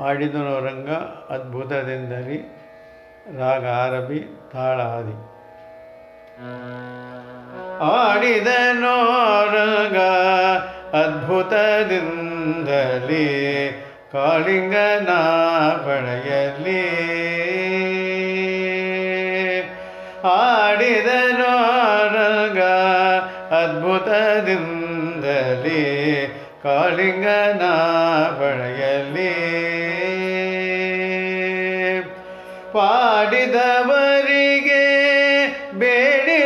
ಆಡಿದನು ರಂಗ ಅದ್ಭುತದಿಂದಲಿ ರಾಗ ಆರಬಿ ತಾಳ ಆದಿ ಆಡಿದನೋ ರಂಗ ಅದ್ಭುತದಿಂದಲಿ ಕಾಳಿಂಗನ ಪಡೆಯಲಿ ಕಾಳಿಂಗನ ಬಳೆಯಲ್ಲಿ ಪಾಡಿದವರಿಗೆ ಬೇಡಿದವರಗಳ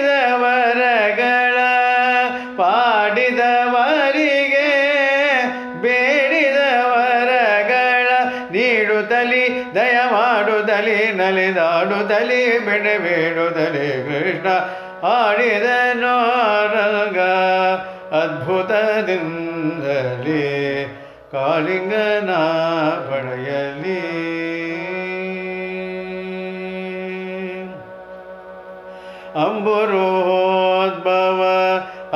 ಪಾಡಿದವರಿಗೆ ಬೇಡಿದವರಗಳ ನೀಡುತ್ತಲಿ ದಯ ಮಾಡುದಲಿ ನಲಿದಾಡುದಲಿ ಬೆಳೆ ಬೇಡುದಲಿ ಕೃಷ್ಣ ಆಡಿದನೋ ರಂಗ ಅದ್ಭುತದಿಂದಲೇ ಕಾಳಿಂಗನ ಪಡೆಯಲಿ ಅಂಬುರೋದ್ಭವ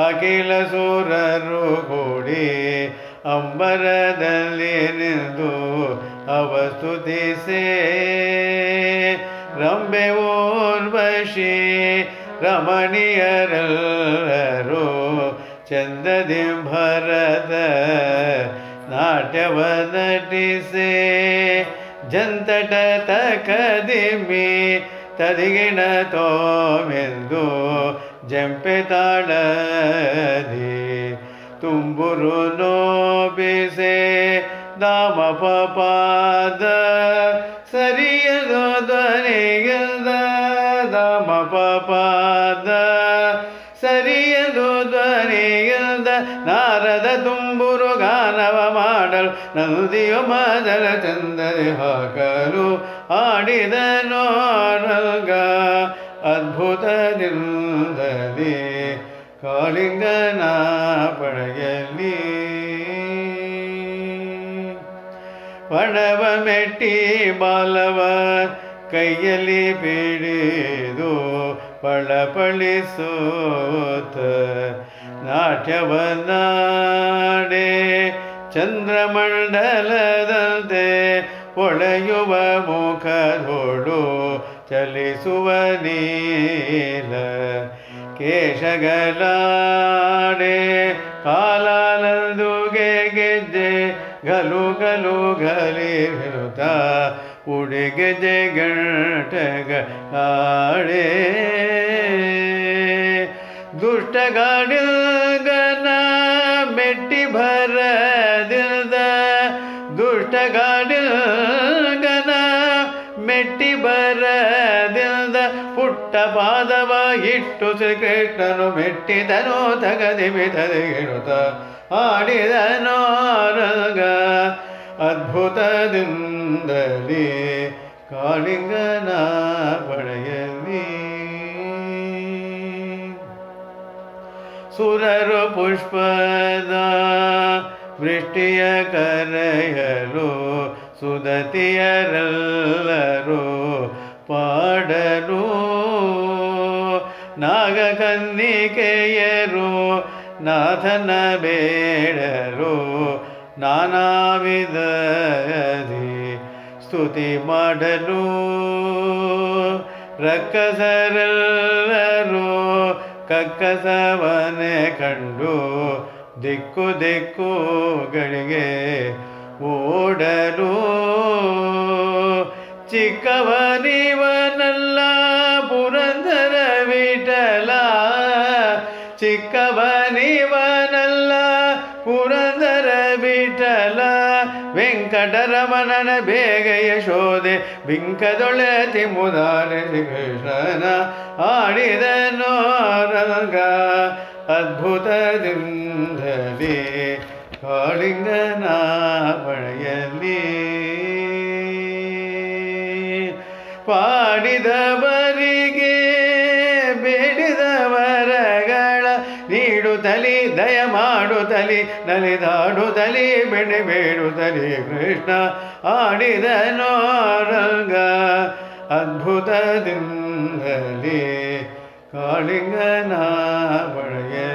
ಅಖಿಲ ಸೂರರು ಕೂಡಿ ಅಂಬರದಲ್ಲಿ ನಿಂದು ಅವಸ್ತುತಿಸೇ ರಂಬೆ ಓರ್ವಶಿ ರಮಣೀಯರೆಲ್ಲರೂ ಚಂದದಿ ಭರತ ನಾಟ್ಯವ ನಟಿಸೆ, ಜಂತಟ ತಕದಿಮಿ ತದಿಗಿಣ ತೋಮೆಂದು ಜಂಪೆ ತಾಳದಿ. ತುಂಬುರು ನೋಬಿಸೆ ದಾಮ ಪಾದ ಸರಿಯದು ಧ್ವನಿಗಿಲ್ದ ದಾಮ ಪಾದ ಧ್ವನಿಗಿಲ್ದ ನಾರದ ತುಂಬುರು ಗಾನವ ಮಾಡಲು ನಂದಿಯು ಮಾದಲ ಚಂದರಿ ಹಾಕಲು ಆಡಿದ ನೋಡಗ ಅದ್ಭುತ ಅದ್ಭುತದಿಂದಲೇ ಕಾಳಿಂಗನ ಪಡೆಯಲಿ ಪಣವ ಮೆಟ್ಟಿ ಬಾಲವ ಕೈಯಲ್ಲಿ ಬಿಡಿದು ಪಳಪಳಿಸೋತ ನಾಟ್ಯವನಾಡೆ ಚಂದ್ರಮಂಡಲದಂತೆ ಒಳೆಯುವ ಮುಖದೋಡು ಚಲಿಸುವ ನೀಲ ಕೇಶಗಲಾಡೆ ಕಾಲಾನಂದುಗೆ ಗೆಜ್ಜೆ ಗಲು ಗಲು ಗಲಿರುತ್ತ ಉಡಿಗೆಜೆ ಗಂಟಗ ಆಡೆ ದುಷ್ಟಗಾಡಿಲ್ಗನ ಮೆಟ್ಟಿ ಭರದಿಲ್ದ ದುಷ್ಟಗಾಡಿಲ್ಗನ ಮೆಟ್ಟಿ ಬರದಿಲ್ದ, ಪುಟ್ಟ ಪಾದವ ಇಟ್ಟು ಶ್ರೀಕೃಷ್ಣನು ಮೆಟ್ಟಿದನು ತಗದಿ ಮಿತದಿಗಿಡುತ್ತ ಆಡಿದನೋ ರಂಗ ಅದ್ಭುತದಿಂದಲೇ ಕಾಳಿಂಗನ ಪಡೆಯಲಿ ಸುರರು ಪುಷ್ಪದ ವೃಷ್ಟಿಯ ಕರೆಯಲು ಸುದತಿಯರೆಲ್ಲರೂ ಪಾಡಲು. ನಾಗಕನ್ನಿಕೆಯರು ನಾಥನ ಬೇಡರು ನಾನಾ ವಿಧದಿ ಸ್ತುತಿ ಮಾಡಲು ರಕ್ಕಸರೆಲ್ಲರೂ ಕಕ್ಕಸವನೆ ಕಂಡು ದಿಕ್ಕು ದಿಕ್ಕುಗಳಿಗೆ ಓಡಲು. ಚಿಕ್ಕವನಿವನಲ್ಲ ಪುರಂದರ ವಿಠಲ ಚಿಕ್ಕವನಿವನಲ್ಲ ವೆಂಕಟರಮಣನ ಬೇಗಯ ಯಶೋದೆ ಬಿಂಕದೊಳೆ ತಿಮ್ಮುದಾನೆ ಕೃಷ್ಣನ ಆಡಿದನೋ ರಂಗ ಅದ್ಭುತದಿಂದಲೇ ಕಾಳಿಂಗನ ಪಡೆಯಲಿ ನೀಡುತ್ತಲಿ ದಯ ಮಾಡುತ್ತಲಿ ನಲಿದಾಡುತ್ತಲಿ ಬೆಣೆ ಬೇಡುತ್ತಲಿ ಕೃಷ್ಣ ಆಡಿದನೋ ರಂಗ ಅದ್ಭುತದಿಂದಲೇ ಕಾಳಿಂಗನ ಪಡೆಯಲಿ